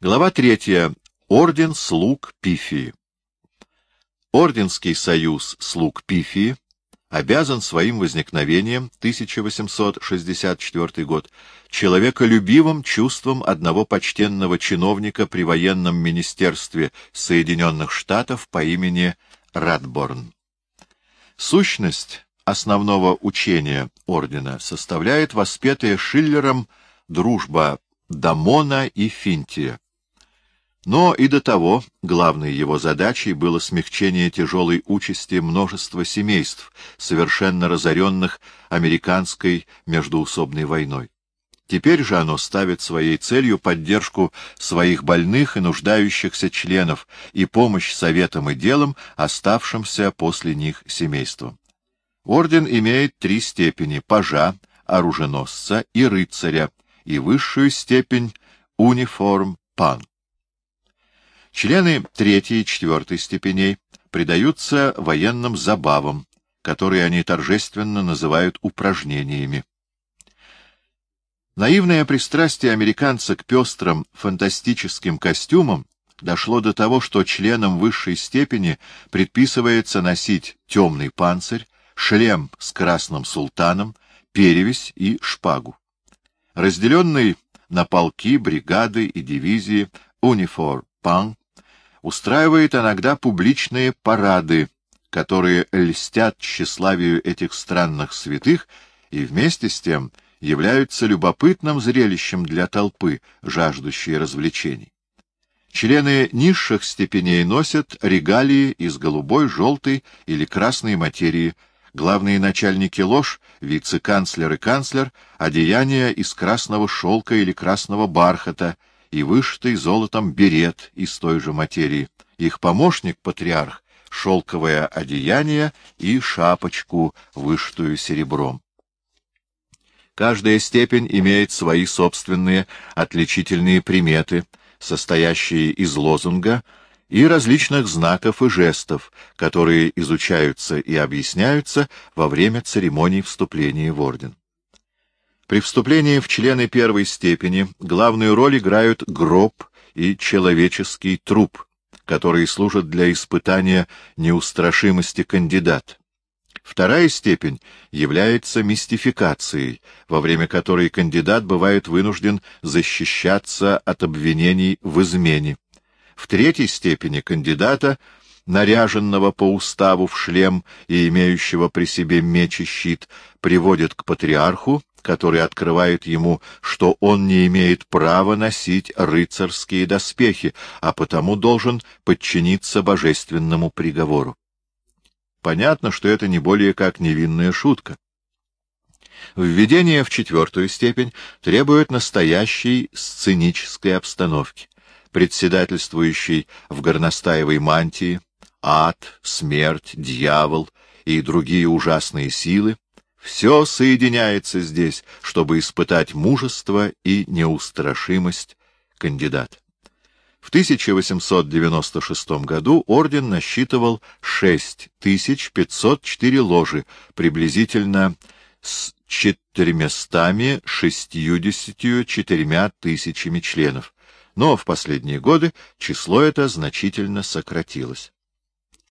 Глава третья. Орден слуг Пифии. Орденский союз слуг Пифии обязан своим возникновением 1864 год человеколюбивым чувством одного почтенного чиновника при военном министерстве Соединенных Штатов по имени Радборн. Сущность основного учения ордена составляет воспетая Шиллером дружба Дамона и Финтия. Но и до того главной его задачей было смягчение тяжелой участи множества семейств, совершенно разоренных американской междуусобной войной. Теперь же оно ставит своей целью поддержку своих больных и нуждающихся членов и помощь советам и делам, оставшимся после них семействам. Орден имеет три степени — пажа, оруженосца и рыцаря, и высшую степень — униформ пан. Члены третьей и четвертой степеней предаются военным забавам, которые они торжественно называют упражнениями. Наивное пристрастие американца к пестрым фантастическим костюмам дошло до того, что членам высшей степени предписывается носить темный панцирь, шлем с красным султаном, перевесь и шпагу. Разделенный на полки, бригады и дивизии униформ пан устраивает иногда публичные парады, которые льстят тщеславию этих странных святых и вместе с тем являются любопытным зрелищем для толпы, жаждущей развлечений. Члены низших степеней носят регалии из голубой, желтой или красной материи, главные начальники ложь, вице-канцлер и канцлер, одеяния из красного шелка или красного бархата, и вышитый золотом берет из той же материи. Их помощник, патриарх, шелковое одеяние и шапочку, вышитую серебром. Каждая степень имеет свои собственные отличительные приметы, состоящие из лозунга и различных знаков и жестов, которые изучаются и объясняются во время церемоний вступления в орден. При вступлении в члены первой степени главную роль играют гроб и человеческий труп, которые служат для испытания неустрашимости кандидата. Вторая степень является мистификацией, во время которой кандидат бывает вынужден защищаться от обвинений в измене. В третьей степени кандидата, наряженного по уставу в шлем и имеющего при себе меч и щит, приводят к патриарху, который открывает ему, что он не имеет права носить рыцарские доспехи, а потому должен подчиниться божественному приговору. Понятно, что это не более как невинная шутка. Введение в четвертую степень требует настоящей сценической обстановки. Председательствующий в горностаевой мантии, ад, смерть, дьявол и другие ужасные силы все соединяется здесь, чтобы испытать мужество и неустрашимость кандидата. В 1896 году орден насчитывал 6504 ложи, приблизительно с 464 тысячами членов, но в последние годы число это значительно сократилось.